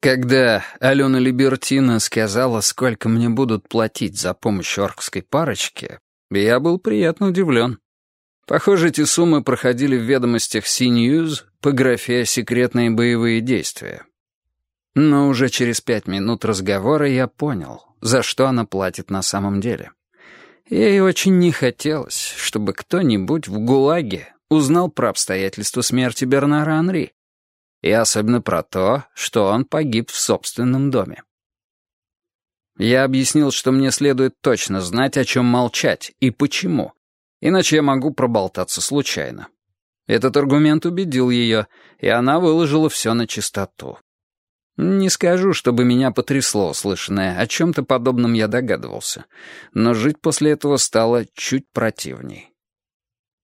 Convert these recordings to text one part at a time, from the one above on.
Когда Алена Либертина сказала, сколько мне будут платить за помощь оркской парочке, я был приятно удивлен. Похоже, эти суммы проходили в ведомостях CNews по графе «Секретные боевые действия». Но уже через пять минут разговора я понял, за что она платит на самом деле. Ей очень не хотелось, чтобы кто-нибудь в ГУЛАГе узнал про обстоятельства смерти Бернара Анри, и особенно про то, что он погиб в собственном доме. Я объяснил, что мне следует точно знать, о чем молчать и почему, иначе я могу проболтаться случайно. Этот аргумент убедил ее, и она выложила все на чистоту. Не скажу, чтобы меня потрясло услышанное, о чем-то подобном я догадывался, но жить после этого стало чуть противней.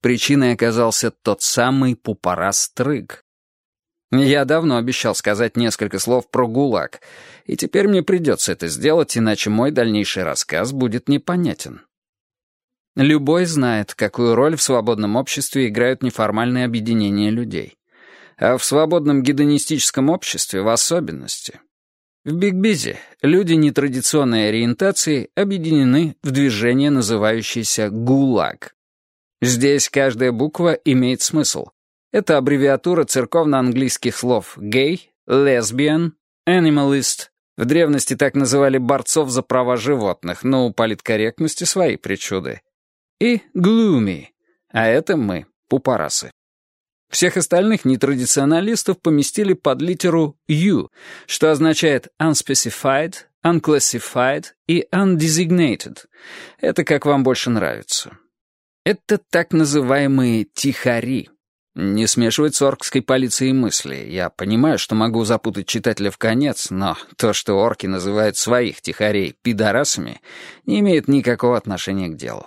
Причиной оказался тот самый пупарас Трыг, я давно обещал сказать несколько слов про ГУЛАГ, и теперь мне придется это сделать, иначе мой дальнейший рассказ будет непонятен. Любой знает, какую роль в свободном обществе играют неформальные объединения людей. А в свободном гедонистическом обществе в особенности. В Биг-Бизе люди нетрадиционной ориентации объединены в движение, называющееся ГУЛАГ. Здесь каждая буква имеет смысл, это аббревиатура церковно-английских слов «гей», «лесбиян», «animalist». В древности так называли борцов за права животных, но у политкорректности свои причуды. И «gloomy», а это мы, пупорасы. Всех остальных нетрадиционалистов поместили под литеру «U», что означает «unspecified», «unclassified» и «undesignated». Это как вам больше нравится. Это так называемые «тихари». Не смешивать с оркской полицией мысли. Я понимаю, что могу запутать читателя в конец, но то, что орки называют своих тихарей пидорасами, не имеет никакого отношения к делу.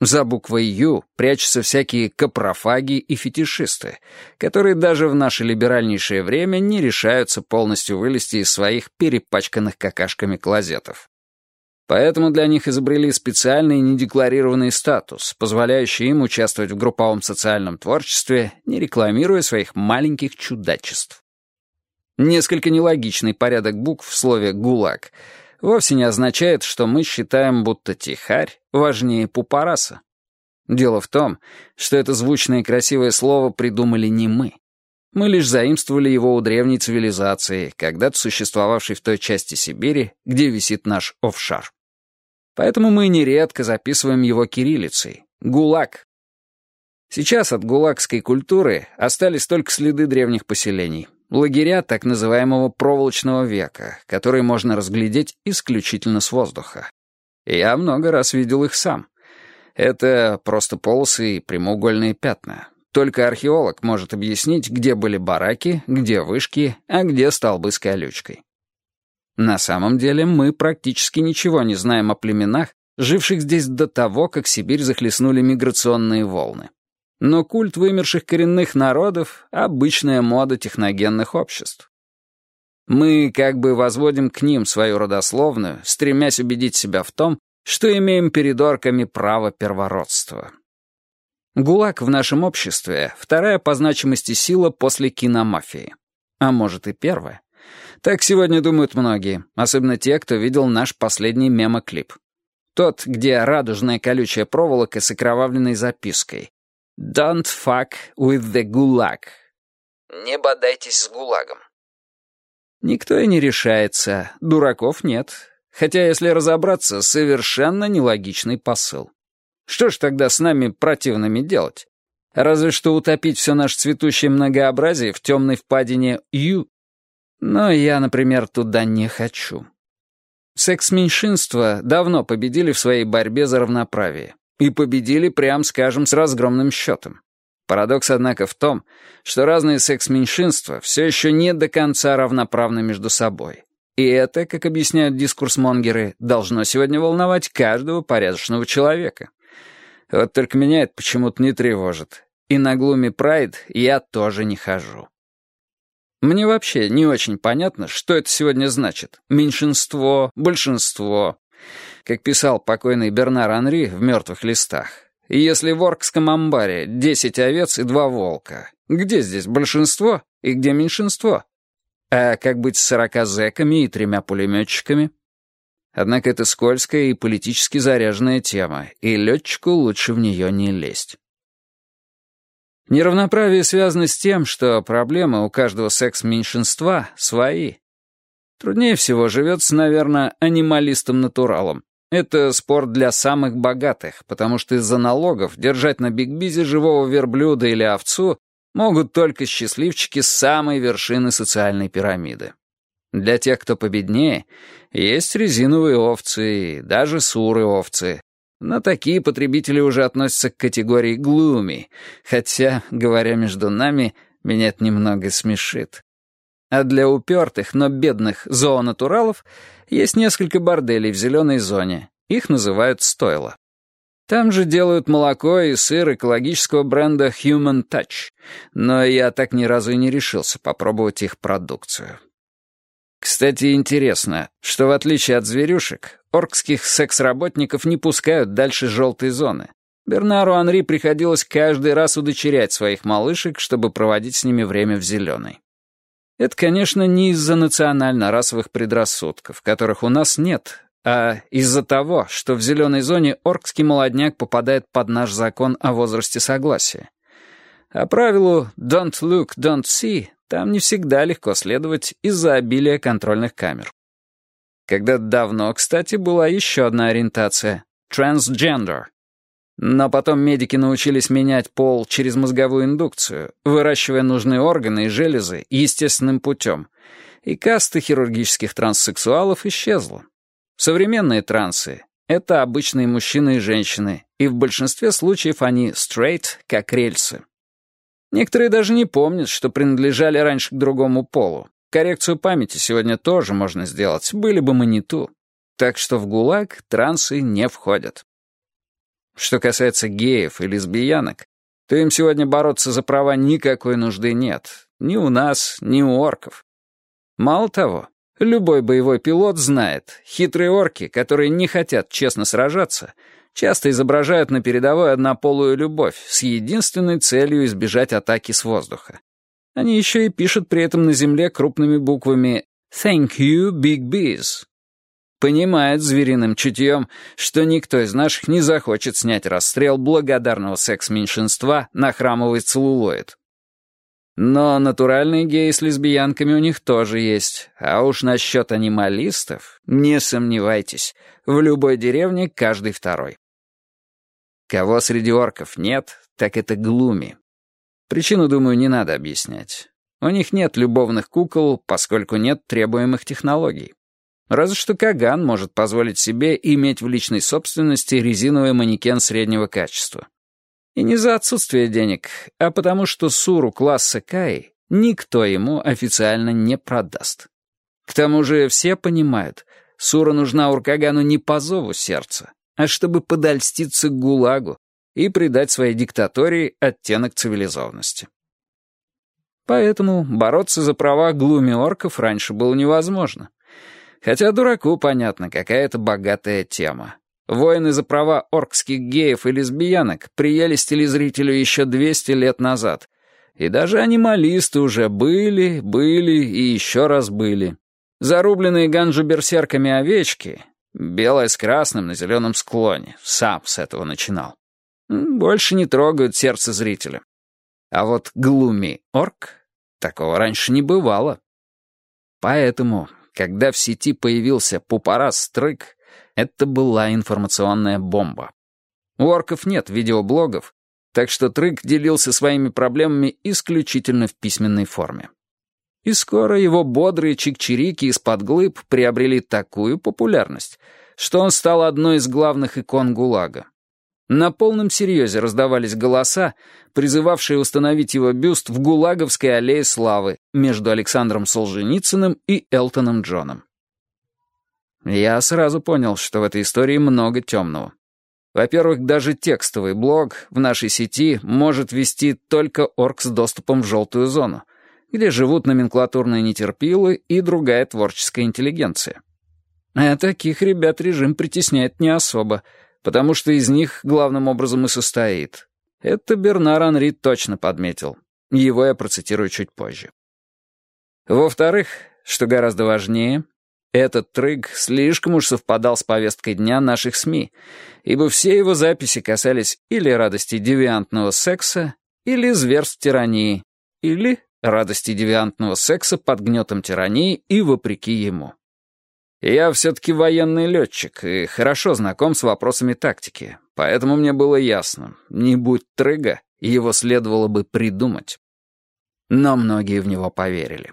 За буквой «Ю» прячутся всякие капрофаги и фетишисты, которые даже в наше либеральнейшее время не решаются полностью вылезти из своих перепачканных какашками клозетов. Поэтому для них изобрели специальный недекларированный статус, позволяющий им участвовать в групповом социальном творчестве, не рекламируя своих маленьких чудачеств. Несколько нелогичный порядок букв в слове «гулаг» вовсе не означает, что мы считаем, будто тихарь важнее пупараса. Дело в том, что это звучное и красивое слово придумали не мы. Мы лишь заимствовали его у древней цивилизации, когда-то существовавшей в той части Сибири, где висит наш офшар. Поэтому мы нередко записываем его кириллицей — «ГУЛАГ». Сейчас от гулагской культуры остались только следы древних поселений, лагеря так называемого проволочного века, которые можно разглядеть исключительно с воздуха. Я много раз видел их сам. Это просто полосы и прямоугольные пятна. Только археолог может объяснить, где были бараки, где вышки, а где столбы с колючкой. На самом деле мы практически ничего не знаем о племенах, живших здесь до того, как Сибирь захлестнули миграционные волны. Но культ вымерших коренных народов — обычная мода техногенных обществ. Мы как бы возводим к ним свою родословную, стремясь убедить себя в том, что имеем перед орками право первородства. ГУЛАГ в нашем обществе — вторая по значимости сила после киномафии. А может и первая. Так сегодня думают многие, особенно те, кто видел наш последний мемоклип. Тот, где радужная колючая проволока с окровавленной запиской. «Don't fuck with the gulag». «Не бодайтесь с гулагом». Никто и не решается, дураков нет. Хотя, если разобраться, совершенно нелогичный посыл. Что ж тогда с нами противными делать? Разве что утопить все наше цветущее многообразие в темной впадине Ю но я, например, туда не хочу. Секс-меньшинства давно победили в своей борьбе за равноправие. И победили, прям скажем, с разгромным счетом. Парадокс, однако, в том, что разные секс-меньшинства все еще не до конца равноправны между собой. И это, как объясняют дискурсмонгеры, должно сегодня волновать каждого порядочного человека. Вот только меня это почему-то не тревожит. И на глуме Прайд я тоже не хожу. Мне вообще не очень понятно, что это сегодня значит. Меньшинство, большинство. Как писал покойный Бернар Анри в «Мертвых листах». Если в Оркском амбаре десять овец и два волка, где здесь большинство и где меньшинство? А как быть с сорока зэками и тремя пулеметчиками? Однако это скользкая и политически заряженная тема, и летчику лучше в нее не лезть. Неравноправие связано с тем, что проблемы у каждого секс-меньшинства свои. Труднее всего живется, наверное, анималистом-натуралом. Это спорт для самых богатых, потому что из-за налогов держать на бигбизе живого верблюда или овцу могут только счастливчики с самой вершины социальной пирамиды. Для тех, кто победнее, есть резиновые овцы и даже суры овцы, но такие потребители уже относятся к категории глуми, хотя, говоря между нами, меня это немного смешит. А для упертых, но бедных зоонатуралов есть несколько борделей в зеленой зоне. Их называют стойла. Там же делают молоко и сыр экологического бренда Human Touch, но я так ни разу и не решился попробовать их продукцию. Кстати, интересно, что в отличие от зверюшек, оркских секс-работников не пускают дальше желтой зоны. Бернару Анри приходилось каждый раз удочерять своих малышек, чтобы проводить с ними время в зеленой. Это, конечно, не из-за национально-расовых предрассудков, которых у нас нет, а из-за того, что в зеленой зоне оркский молодняк попадает под наш закон о возрасте согласия. А правилу «don't look, don't see» там не всегда легко следовать из-за обилия контрольных камер. Когда давно, кстати, была еще одна ориентация — transgender. Но потом медики научились менять пол через мозговую индукцию, выращивая нужные органы и железы естественным путем, и каста хирургических транссексуалов исчезла. Современные трансы — это обычные мужчины и женщины, и в большинстве случаев они straight, как рельсы. Некоторые даже не помнят, что принадлежали раньше к другому полу. Коррекцию памяти сегодня тоже можно сделать, были бы мы не ту. Так что в ГУЛАГ трансы не входят. Что касается геев и лесбиянок, то им сегодня бороться за права никакой нужды нет. Ни у нас, ни у орков. Мало того, любой боевой пилот знает, хитрые орки, которые не хотят честно сражаться — часто изображают на передовой однополую любовь с единственной целью избежать атаки с воздуха. Они еще и пишут при этом на земле крупными буквами «Thank you, Big Bees». Понимает звериным чутьем, что никто из наших не захочет снять расстрел благодарного секс-меньшинства на храмовый целлулоид. Но натуральные геи с лесбиянками у них тоже есть. А уж насчет анималистов, не сомневайтесь, в любой деревне каждый второй. Кого среди орков нет, так это Глуми. Причину, думаю, не надо объяснять. У них нет любовных кукол, поскольку нет требуемых технологий. Разве что Каган может позволить себе иметь в личной собственности резиновый манекен среднего качества. И не за отсутствие денег, а потому что Суру класса Кай никто ему официально не продаст. К тому же все понимают, Сура нужна Уркагану не по зову сердца, а чтобы подольститься к ГУЛАГу и придать своей диктатории оттенок цивилизованности. Поэтому бороться за права глуми-орков раньше было невозможно. Хотя дураку понятно, какая это богатая тема. Воины за права оркских геев и лесбиянок приелись телезрителю еще 200 лет назад. И даже анималисты уже были, были и еще раз были. Зарубленные ганджу-берсерками овечки Белое с красным на зеленом склоне. Сам с этого начинал. Больше не трогают сердце зрителя. А вот глуми орк такого раньше не бывало. Поэтому, когда в сети появился пупорас стрык, это была информационная бомба. У орков нет видеоблогов, так что Трык делился своими проблемами исключительно в письменной форме. И скоро его бодрые чик-чирики из-под глыб приобрели такую популярность, что он стал одной из главных икон ГУЛАГа. На полном серьезе раздавались голоса, призывавшие установить его бюст в ГУЛАГовской аллее славы между Александром Солженицыным и Элтоном Джоном. Я сразу понял, что в этой истории много темного. Во-первых, даже текстовый блог в нашей сети может вести только орг с доступом в желтую зону — где живут номенклатурные нетерпилы и другая творческая интеллигенция. А таких ребят режим притесняет не особо, потому что из них главным образом и состоит. Это Бернар Анри точно подметил. Его я процитирую чуть позже. Во-вторых, что гораздо важнее, этот трыг слишком уж совпадал с повесткой дня наших СМИ, ибо все его записи касались или радости девиантного секса, или зверств тирании, или радости девиантного секса под гнетом тирании и вопреки ему. Я все-таки военный летчик и хорошо знаком с вопросами тактики, поэтому мне было ясно, не будь трыга, его следовало бы придумать. Но многие в него поверили.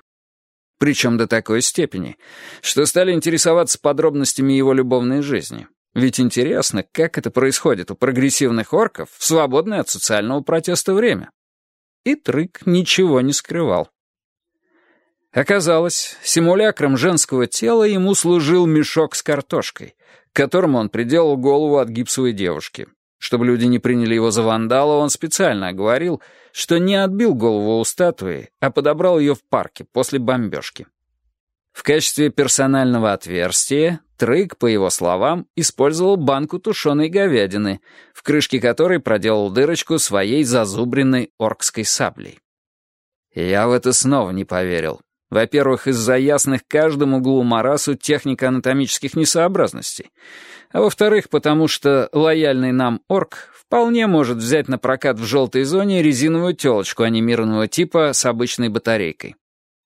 Причем до такой степени, что стали интересоваться подробностями его любовной жизни. Ведь интересно, как это происходит у прогрессивных орков в свободное от социального протеста время. И Трык ничего не скрывал. Оказалось, симулякром женского тела ему служил мешок с картошкой, к которому он приделал голову от гипсовой девушки. Чтобы люди не приняли его за вандала, он специально оговорил, что не отбил голову у статуи, а подобрал ее в парке после бомбежки. В качестве персонального отверстия Трык, по его словам, использовал банку тушеной говядины, в крышке которой проделал дырочку своей зазубренной оркской саблей. Я в это снова не поверил. Во-первых, из-за ясных каждому углу Марасу технико-анатомических несообразностей. А во-вторых, потому что лояльный нам орк вполне может взять на прокат в желтой зоне резиновую телочку анимированного типа с обычной батарейкой.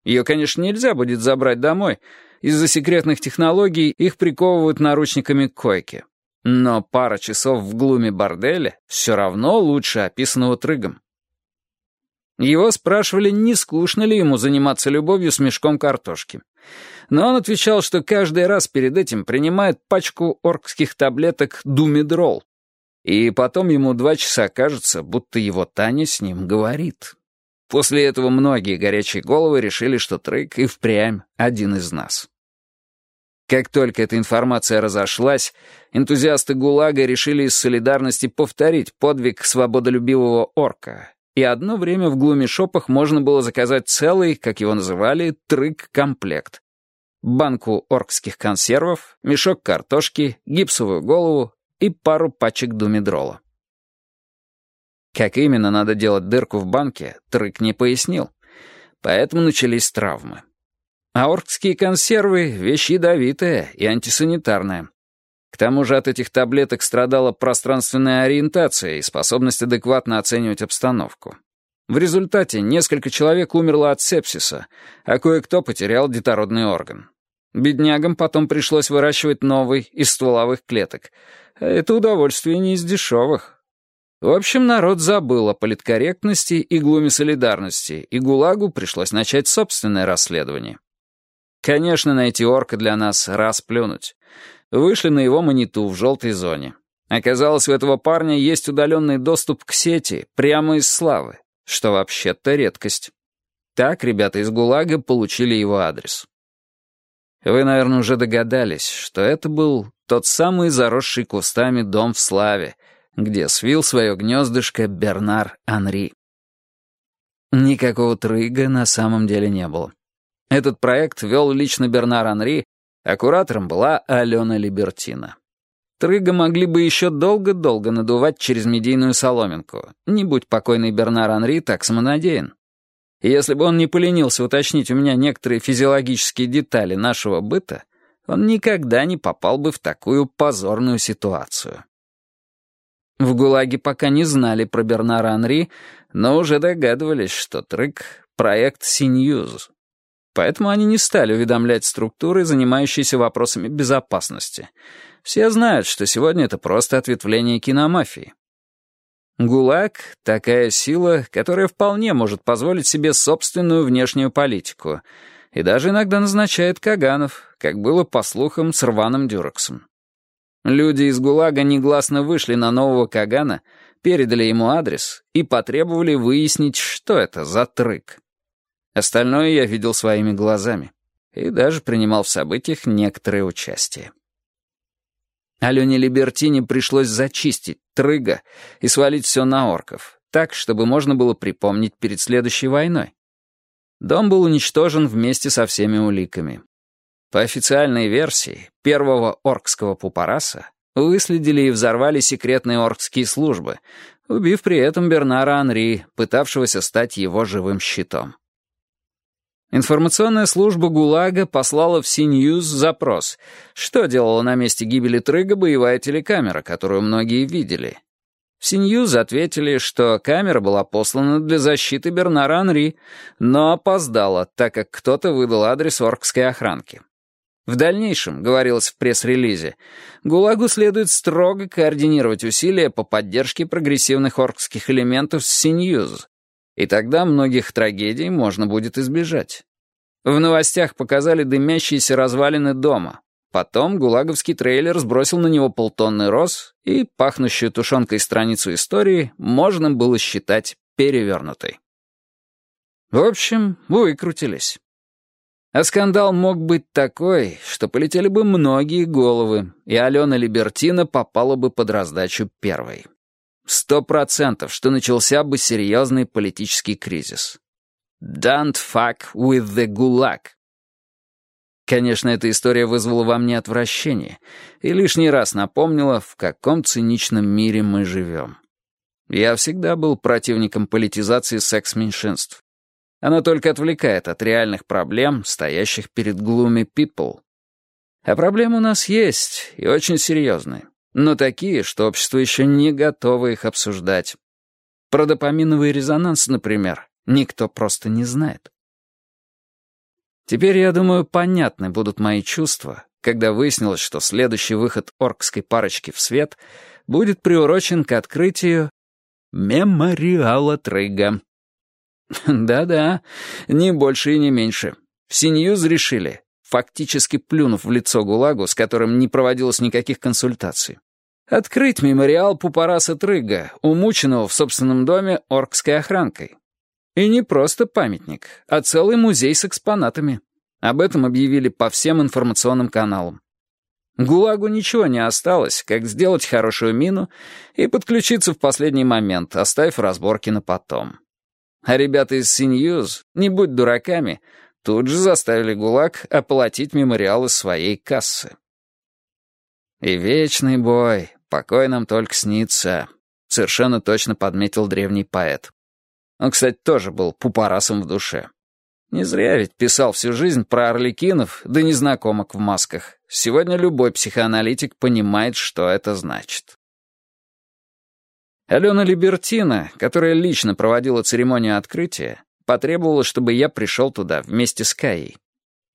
Ее, конечно, нельзя будет забрать домой. Из-за секретных технологий их приковывают наручниками к койке. Но пара часов в глуме борделя все равно лучше описанного трыгом. Его спрашивали, не скучно ли ему заниматься любовью с мешком картошки. Но он отвечал, что каждый раз перед этим принимает пачку оркских таблеток «Думидрол». И потом ему два часа кажется, будто его Таня с ним говорит. После этого многие горячие головы решили, что Трейк и впрямь один из нас. Как только эта информация разошлась, энтузиасты ГУЛАГа решили из солидарности повторить подвиг свободолюбивого орка и одно время в глумишопах можно было заказать целый, как его называли, трык-комплект. Банку оркских консервов, мешок картошки, гипсовую голову и пару пачек думидрола. Как именно надо делать дырку в банке, Трык не пояснил. Поэтому начались травмы. А оркские консервы — вещь ядовитая и антисанитарная. К тому же от этих таблеток страдала пространственная ориентация и способность адекватно оценивать обстановку. В результате несколько человек умерло от сепсиса, а кое-кто потерял детородный орган. Беднягам потом пришлось выращивать новый из стволовых клеток. А это удовольствие не из дешевых. В общем, народ забыл о политкорректности и глуме солидарности, и ГУЛАГу пришлось начать собственное расследование. Конечно, найти орка для нас — раз плюнуть вышли на его мониту в желтой зоне. Оказалось, у этого парня есть удаленный доступ к сети прямо из славы, что вообще-то редкость. Так ребята из ГУЛАГа получили его адрес. Вы, наверное, уже догадались, что это был тот самый заросший кустами дом в Славе, где свил свое гнездышко Бернар Анри. Никакого трыга на самом деле не было. Этот проект вел лично Бернар Анри, а куратором была Алена Либертина. Трыга могли бы еще долго-долго надувать через медийную соломинку, не будь покойный Бернар Анри так самонадеян. И если бы он не поленился уточнить у меня некоторые физиологические детали нашего быта, он никогда не попал бы в такую позорную ситуацию. В ГУЛАГе пока не знали про Бернара Анри, но уже догадывались, что Трык — проект Синьюз, Поэтому они не стали уведомлять структуры, занимающиеся вопросами безопасности. Все знают, что сегодня это просто ответвление киномафии. ГУЛАГ — такая сила, которая вполне может позволить себе собственную внешнюю политику и даже иногда назначает Каганов, как было, по слухам, с Рваном Дюрексом. Люди из ГУЛАГа негласно вышли на нового Кагана, передали ему адрес и потребовали выяснить, что это за трык. Остальное я видел своими глазами и даже принимал в событиях некоторое участие. Алене Либертине пришлось зачистить трыга и свалить все на орков, так, чтобы можно было припомнить перед следующей войной. Дом был уничтожен вместе со всеми уликами. По официальной версии, первого оркского пупараса выследили и взорвали секретные оркские службы, убив при этом Бернара Анри, пытавшегося стать его живым щитом. Информационная служба ГУЛАГа послала в Си-Ньюз запрос, что делала на месте гибели Трыга боевая телекамера, которую многие видели. В Си-Ньюз ответили, что камера была послана для защиты Бернара Анри, но опоздала, так как кто-то выдал адрес оркской охранки. В дальнейшем, говорилось в пресс-релизе, ГУЛАГу следует строго координировать усилия по поддержке прогрессивных оркских элементов с Синьюз, и тогда многих трагедий можно будет избежать. В новостях показали дымящиеся развалины дома. Потом гулаговский трейлер сбросил на него полтонны роз, и пахнущую тушенкой страницу истории можно было считать перевернутой. В общем, выкрутились. А скандал мог быть такой, что полетели бы многие головы, и Алена Либертина попала бы под раздачу первой. Сто процентов, что начался бы серьезный политический кризис. «Don't fuck with the gulag». Конечно, эта история вызвала во мне отвращение и лишний раз напомнила, в каком циничном мире мы живем. Я всегда был противником политизации секс-меньшинств. Оно только отвлекает от реальных проблем, стоящих перед gloomy people. А проблемы у нас есть, и очень серьезные. Но такие, что общество еще не готово их обсуждать. Про допаминовый резонанс, например, никто просто не знает. Теперь, я думаю, понятны будут мои чувства, когда выяснилось, что следующий выход оркской парочки в свет будет приурочен к открытию мемориала Трыга. Да-да, не больше и не меньше. В Синьюз решили, фактически плюнув в лицо ГУЛАГу, с которым не проводилось никаких консультаций. Открыть мемориал Пупараса Трыга, умученного в собственном доме оркской охранкой. И не просто памятник, а целый музей с экспонатами. Об этом объявили по всем информационным каналам. ГУЛАГу ничего не осталось, как сделать хорошую мину и подключиться в последний момент, оставив разборки на потом. А ребята из Синьюз, не будь дураками, тут же заставили ГУЛАГ оплатить мемориал из своей кассы. И вечный бой, покой нам только снится, совершенно точно подметил древний поэт. Он, кстати, тоже был пупорасом в душе. Не зря ведь писал всю жизнь про орликинов да незнакомок в масках. Сегодня любой психоаналитик понимает, что это значит. Алена Либертина, которая лично проводила церемонию открытия, потребовала, чтобы я пришел туда вместе с Каей.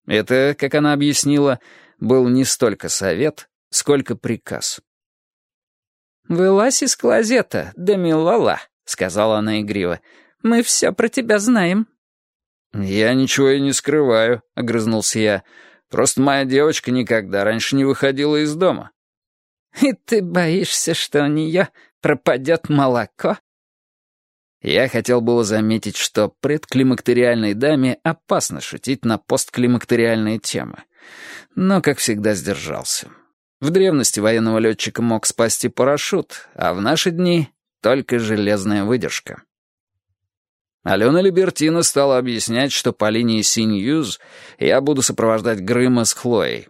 Это, как она объяснила, был не столько совет, сколько приказ. «Вылазь из клозета, да милала», — сказала она игриво. «Мы все про тебя знаем». «Я ничего и не скрываю», — огрызнулся я. «Просто моя девочка никогда раньше не выходила из дома». «И ты боишься, что у нее пропадет молоко?» Я хотел было заметить, что предклимактериальной даме опасно шутить на постклимактериальные темы, но, как всегда, сдержался. В древности военного летчика мог спасти парашют, а в наши дни — только железная выдержка. Алена Либертина стала объяснять, что по линии Синьюз я буду сопровождать Грыма с Хлоей.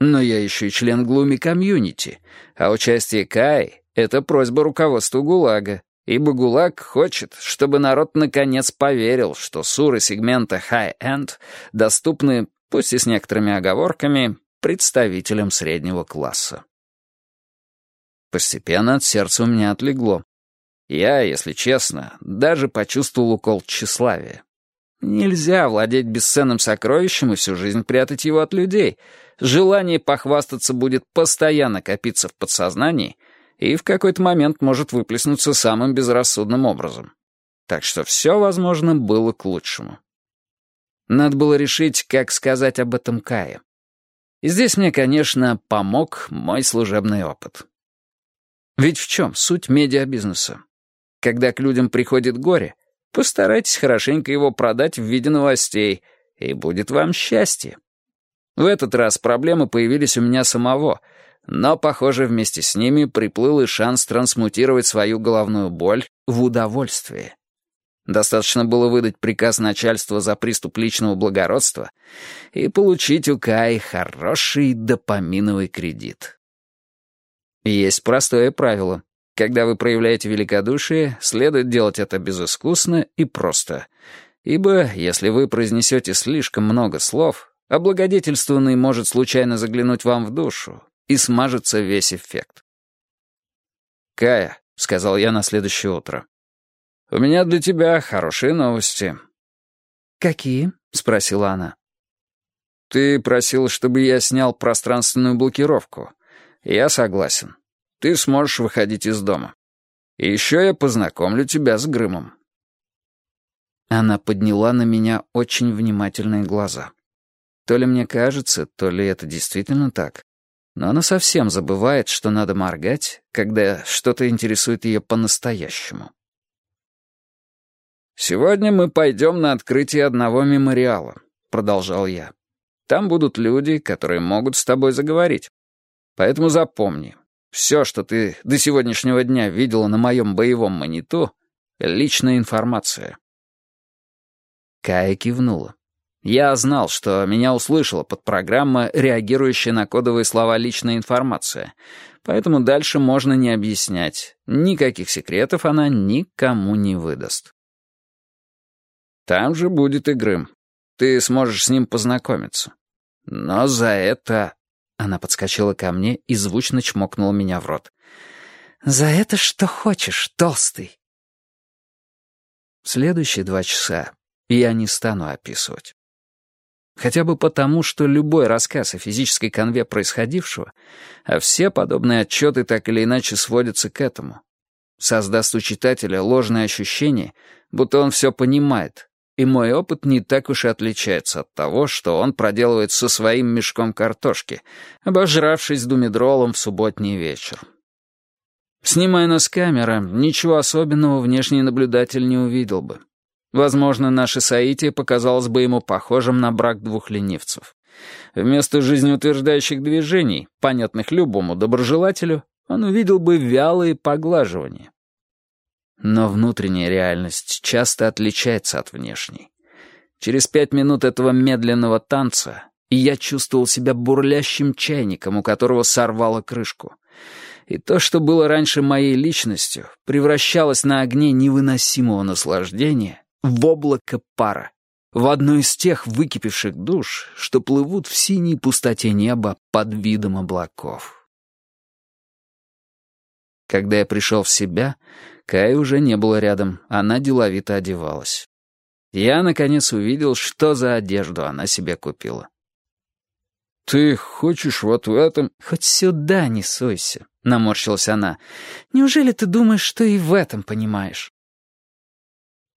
Но я еще и член Глуми комьюнити, а участие Кай — это просьба руководству ГУЛАГа, ибо ГУЛАГ хочет, чтобы народ наконец поверил, что суры сегмента High-End доступны, пусть и с некоторыми оговорками, представителям среднего класса. Постепенно от сердца у меня отлегло. Я, если честно, даже почувствовал укол тщеславия. Нельзя владеть бесценным сокровищем и всю жизнь прятать его от людей. Желание похвастаться будет постоянно копиться в подсознании и в какой-то момент может выплеснуться самым безрассудным образом. Так что все, возможно, было к лучшему. Надо было решить, как сказать об этом Кае. И здесь мне, конечно, помог мой служебный опыт. Ведь в чем суть медиабизнеса? Когда к людям приходит горе, постарайтесь хорошенько его продать в виде новостей, и будет вам счастье. В этот раз проблемы появились у меня самого, но, похоже, вместе с ними приплыл и шанс трансмутировать свою головную боль в удовольствие. Достаточно было выдать приказ начальства за приступ личного благородства и получить у Каи хороший допаминовый кредит. Есть простое правило. Когда вы проявляете великодушие, следует делать это безыскусно и просто. Ибо, если вы произнесете слишком много слов, облагодетельствованный может случайно заглянуть вам в душу, и смажется весь эффект. «Кая», — сказал я на следующее утро, — «у меня для тебя хорошие новости». «Какие?» — спросила она. «Ты просил, чтобы я снял пространственную блокировку. Я согласен. Ты сможешь выходить из дома. И еще я познакомлю тебя с Грымом». Она подняла на меня очень внимательные глаза. То ли мне кажется, то ли это действительно так. Но она совсем забывает, что надо моргать, когда что-то интересует ее по-настоящему. «Сегодня мы пойдем на открытие одного мемориала», — продолжал я. «Там будут люди, которые могут с тобой заговорить. Поэтому запомни, все, что ты до сегодняшнего дня видела на моем боевом маниту, — личная информация». Кая кивнула. Я знал, что меня услышала подпрограмма, реагирующая на кодовые слова «личная информация», поэтому дальше можно не объяснять. Никаких секретов она никому не выдаст. Там же будет и Грым. Ты сможешь с ним познакомиться. Но за это...» Она подскочила ко мне и звучно чмокнула меня в рот. «За это что хочешь, толстый?» Следующие два часа я не стану описывать. Хотя бы потому, что любой рассказ о физической конве происходившего, а все подобные отчеты так или иначе сводятся к этому, создаст у читателя ложное ощущение, будто он все понимает, и мой опыт не так уж и отличается от того, что он проделывает со своим мешком картошки, обожравшись думедролом в субботний вечер. Снимая нас камера, ничего особенного внешний наблюдатель не увидел бы. Возможно, наше соитие показалось бы ему похожим на брак двух ленивцев. Вместо жизнеутверждающих движений, понятных любому доброжелателю, он увидел бы вялые поглаживания. Но внутренняя реальность часто отличается от внешней. Через пять минут этого медленного танца я чувствовал себя бурлящим чайником, у которого сорвало крышку. И то, что было раньше моей личностью, превращалось на огне невыносимого наслаждения в облако пара, в одну из тех выкипевших душ, что плывут в синей пустоте неба под видом облаков. Когда я пришел в себя, Кай уже не было рядом, она деловито одевалась. Я, наконец, увидел, что за одежду она себе купила. «Ты хочешь вот в этом...» «Хоть сюда не сойся», — наморщилась она. «Неужели ты думаешь, что и в этом понимаешь?»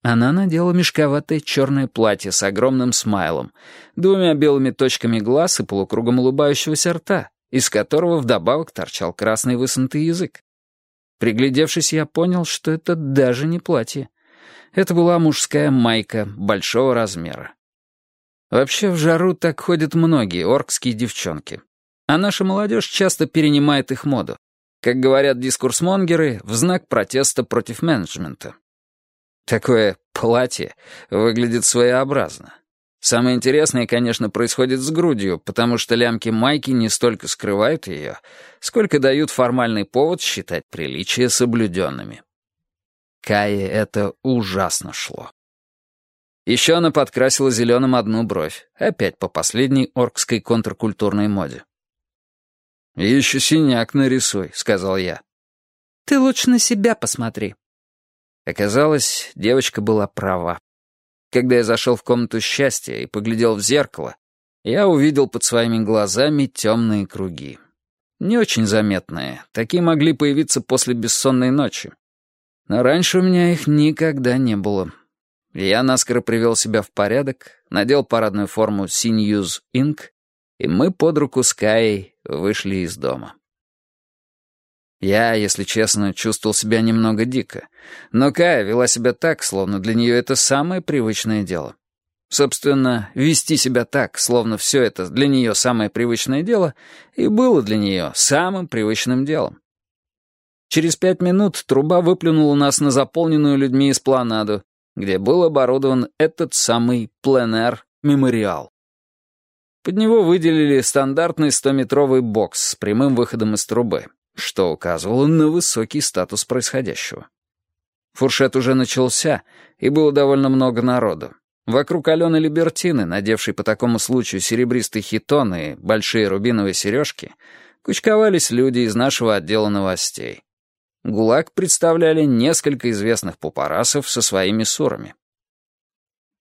Она надела мешковатое черное платье с огромным смайлом, двумя белыми точками глаз и полукругом улыбающегося рта, из которого вдобавок торчал красный высунутый язык. Приглядевшись, я понял, что это даже не платье. Это была мужская майка большого размера. Вообще в жару так ходят многие оркские девчонки. А наша молодежь часто перенимает их моду. Как говорят дискурсмонгеры, в знак протеста против менеджмента. Такое платье выглядит своеобразно. Самое интересное, конечно, происходит с грудью, потому что лямки майки не столько скрывают ее, сколько дают формальный повод считать приличия соблюденными. Кае это ужасно шло. Еще она подкрасила зеленым одну бровь, опять по последней оркской контркультурной моде. «Еще синяк нарисуй», — сказал я. «Ты лучше на себя посмотри». Оказалось, девочка была права. Когда я зашел в комнату счастья и поглядел в зеркало, я увидел под своими глазами темные круги. Не очень заметные, такие могли появиться после бессонной ночи. Но раньше у меня их никогда не было. Я наскоро привел себя в порядок, надел парадную форму Синьюз Инк, и мы под руку с Каей вышли из дома. Я, если честно, чувствовал себя немного дико. Но Кая вела себя так, словно для нее это самое привычное дело. Собственно, вести себя так, словно все это для нее самое привычное дело, и было для нее самым привычным делом. Через пять минут труба выплюнула нас на заполненную людьми эспланаду, где был оборудован этот самый пленэр-мемориал. Под него выделили стандартный 100-метровый бокс с прямым выходом из трубы что указывало на высокий статус происходящего. Фуршет уже начался, и было довольно много народу. Вокруг Алены Либертины, надевшей по такому случаю серебристый хитон и большие рубиновые сережки, кучковались люди из нашего отдела новостей. ГУЛАГ представляли несколько известных пупорасов со своими сурами.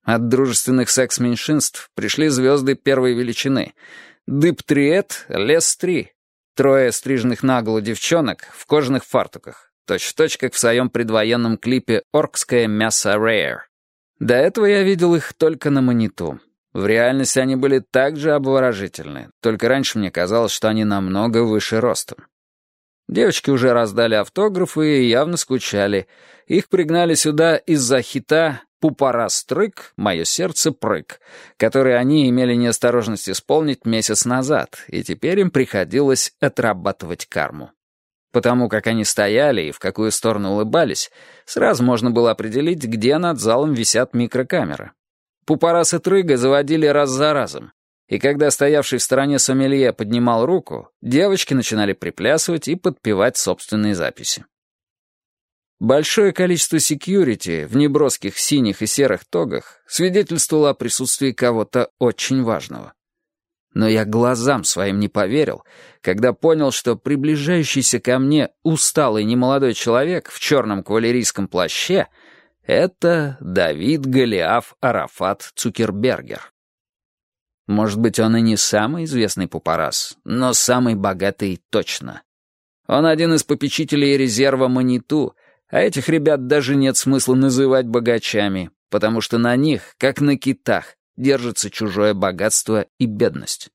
От дружественных секс-меньшинств пришли звезды первой величины. Дып-триет, лес-3. Трое стриженных наголо девчонок в кожаных фартуках. Точь-в-точь, как в своем предвоенном клипе «Оркское мясо Рейер». До этого я видел их только на маниту. В реальности они были так же обворожительны, только раньше мне казалось, что они намного выше ростом. Девочки уже раздали автографы и явно скучали. Их пригнали сюда из-за хита «Пупора стрык, мое сердце прыг», который они имели неосторожность исполнить месяц назад, и теперь им приходилось отрабатывать карму. Потому как они стояли и в какую сторону улыбались, сразу можно было определить, где над залом висят микрокамеры. Пупорасы трыга заводили раз за разом. И когда стоявший в стороне сомелье поднимал руку, девочки начинали приплясывать и подпевать собственные записи. Большое количество секьюрити в неброских синих и серых тогах свидетельствовало о присутствии кого-то очень важного. Но я глазам своим не поверил, когда понял, что приближающийся ко мне усталый немолодой человек в черном кавалерийском плаще — это Давид Голиаф Арафат Цукербергер. Может быть, он и не самый известный пупорас, но самый богатый точно. Он один из попечителей резерва Маниту, а этих ребят даже нет смысла называть богачами, потому что на них, как на китах, держится чужое богатство и бедность.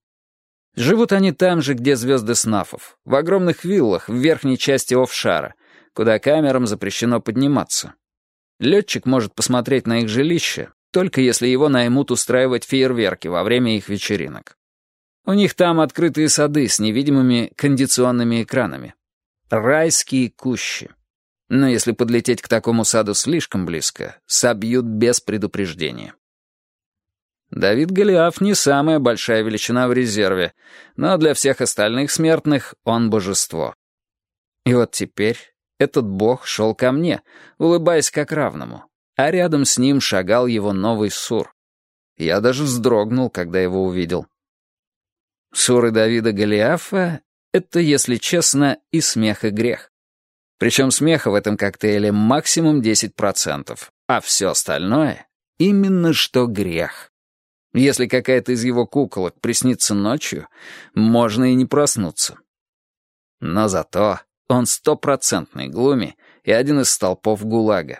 Живут они там же, где звезды снафов, в огромных виллах в верхней части офшара, куда камерам запрещено подниматься. Летчик может посмотреть на их жилище, только если его наймут устраивать фейерверки во время их вечеринок. У них там открытые сады с невидимыми кондиционными экранами. Райские кущи. Но если подлететь к такому саду слишком близко, собьют без предупреждения. Давид Голиаф не самая большая величина в резерве, но для всех остальных смертных он божество. И вот теперь этот бог шел ко мне, улыбаясь как равному, а рядом с ним шагал его новый Сур. Я даже вздрогнул, когда его увидел. Суры Давида Голиафа — это, если честно, и смех, и грех. Причем смеха в этом коктейле максимум 10%, а все остальное — именно что грех. Если какая-то из его куколок приснится ночью, можно и не проснуться. Но зато он стопроцентный глуми и один из столпов ГУЛАГа.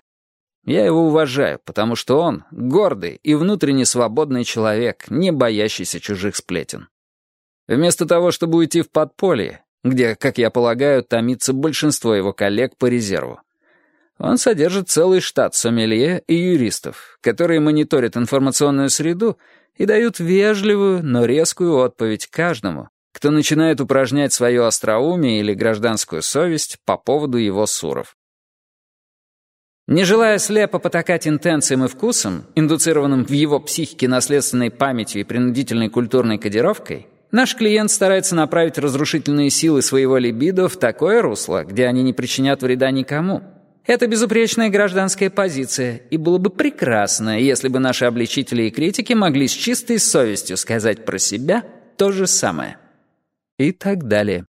Я его уважаю, потому что он гордый и внутренне свободный человек, не боящийся чужих сплетен. Вместо того, чтобы уйти в подполье, где, как я полагаю, томится большинство его коллег по резерву, он содержит целый штат сомелье и юристов, которые мониторят информационную среду и дают вежливую, но резкую отповедь каждому, кто начинает упражнять свое остроумие или гражданскую совесть по поводу его суров. Не желая слепо потакать интенциям и вкусам, индуцированным в его психике наследственной памятью и принудительной культурной кодировкой, наш клиент старается направить разрушительные силы своего либидо в такое русло, где они не причинят вреда никому. Это безупречная гражданская позиция, и было бы прекрасно, если бы наши обличители и критики могли с чистой совестью сказать про себя то же самое. И так далее.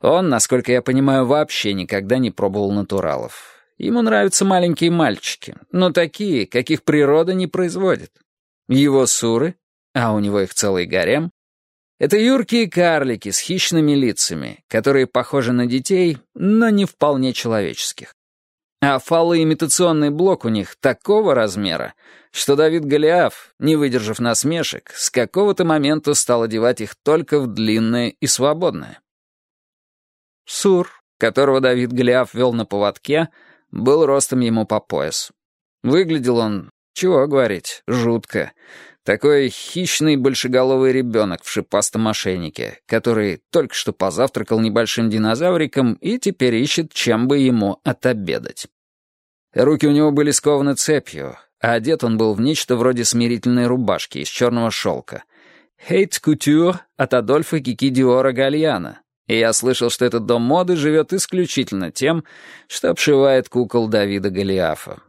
Он, насколько я понимаю, вообще никогда не пробовал натуралов. Ему нравятся маленькие мальчики, но такие, каких природа не производит. Его суры, а у него их целый гарем, это юркие карлики с хищными лицами, которые похожи на детей, но не вполне человеческих. А фалоимитационный блок у них такого размера, что Давид Голиаф, не выдержав насмешек, с какого-то момента стал одевать их только в длинное и свободное. Сур, которого Давид Голиаф вел на поводке, был ростом ему по пояс. Выглядел он, чего говорить, жутко. Такой хищный большеголовый ребенок в шипастом ошейнике, который только что позавтракал небольшим динозавриком и теперь ищет, чем бы ему отобедать. Руки у него были скованы цепью, а одет он был в нечто вроде смирительной рубашки из черного шелка. «Хейт кутюр» от Адольфа Кики Диора Гальяна, и я слышал, что этот дом моды живет исключительно тем, что обшивает кукол Давида Голиафа.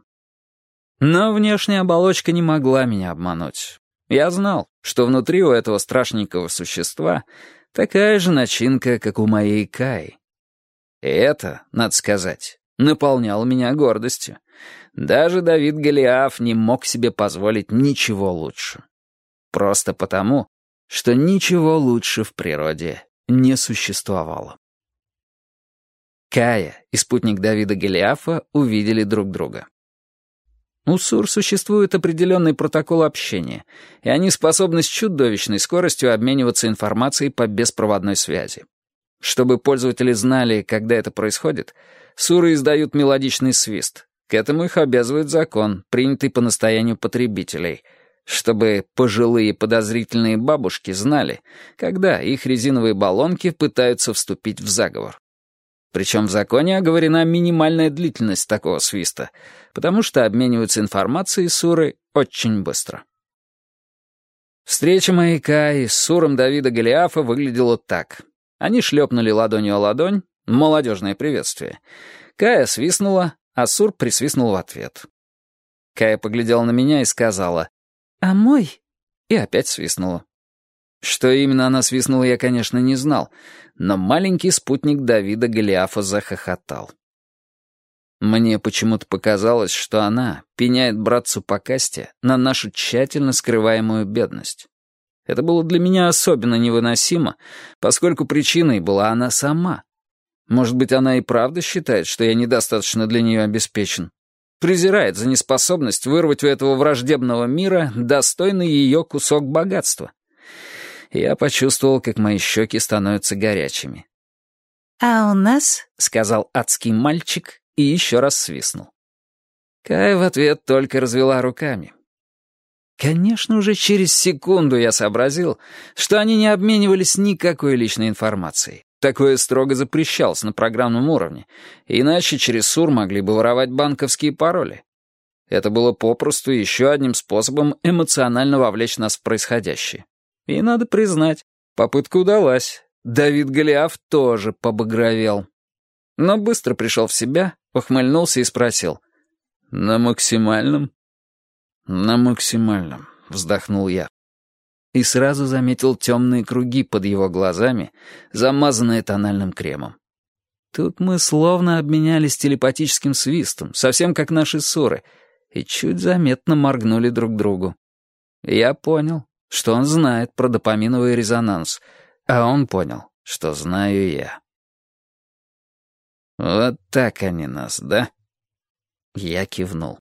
Но внешняя оболочка не могла меня обмануть. Я знал, что внутри у этого страшненького существа такая же начинка, как у моей Каи. И это, надо сказать, наполняло меня гордостью. Даже Давид Голиаф не мог себе позволить ничего лучше. Просто потому, что ничего лучше в природе не существовало. Кая и спутник Давида Голиафа увидели друг друга. У СУР существует определенный протокол общения, и они способны с чудовищной скоростью обмениваться информацией по беспроводной связи. Чтобы пользователи знали, когда это происходит, СУРы издают мелодичный свист. К этому их обязывает закон, принятый по настоянию потребителей, чтобы пожилые подозрительные бабушки знали, когда их резиновые баллонки пытаются вступить в заговор. Причем в законе оговорена минимальная длительность такого свиста, потому что обмениваются информацией Суры очень быстро. Встреча маяка и с Суром Давида Голиафа выглядела так. Они шлепнули ладонью о ладонь, молодежное приветствие. Кая свистнула, а Сур присвистнул в ответ. Кая поглядела на меня и сказала «А мой?» и опять свистнула. Что именно она свистнула, я, конечно, не знал, но маленький спутник Давида Голиафа захохотал. Мне почему-то показалось, что она пеняет братцу по касте на нашу тщательно скрываемую бедность. Это было для меня особенно невыносимо, поскольку причиной была она сама. Может быть, она и правда считает, что я недостаточно для нее обеспечен. Презирает за неспособность вырвать у этого враждебного мира достойный ее кусок богатства я почувствовал, как мои щеки становятся горячими. «А у нас?» — сказал адский мальчик и еще раз свистнул. Кая в ответ только развела руками. Конечно, уже через секунду я сообразил, что они не обменивались никакой личной информацией. Такое строго запрещалось на программном уровне, иначе через СУР могли бы воровать банковские пароли. Это было попросту еще одним способом эмоционально вовлечь нас в происходящее. И надо признать, попытка удалась. Давид Голиаф тоже побагровел. Но быстро пришел в себя, ухмыльнулся и спросил. «На максимальном?» «На максимальном», — вздохнул я. И сразу заметил темные круги под его глазами, замазанные тональным кремом. Тут мы словно обменялись телепатическим свистом, совсем как наши ссоры, и чуть заметно моргнули друг другу. Я понял, что он знает про допаминовый резонанс, а он понял, что знаю я. «Вот так они нас, да?» Я кивнул.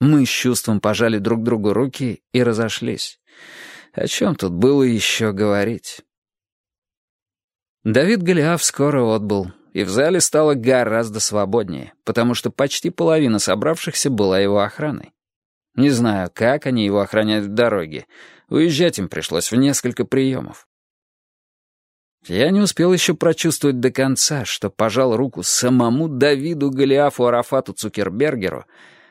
Мы с чувством пожали друг другу руки и разошлись. О чем тут было еще говорить? Давид Голиаф скоро отбыл, и в зале стало гораздо свободнее, потому что почти половина собравшихся была его охраной. Не знаю, как они его охраняют в дороге. Уезжать им пришлось в несколько приемов. Я не успел еще прочувствовать до конца, что пожал руку самому Давиду Голиафу Арафату Цукербергеру,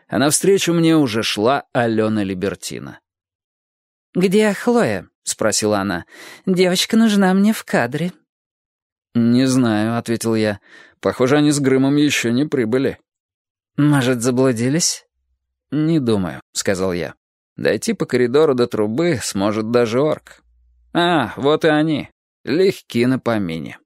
а навстречу мне уже шла Алена Либертина. «Где Хлоя?» — спросила она. «Девочка нужна мне в кадре». «Не знаю», — ответил я. «Похоже, они с Грымом еще не прибыли». «Может, заблудились?» «Не думаю», — сказал я. «Дойти по коридору до трубы сможет даже орк». «А, вот и они. Легки на помине».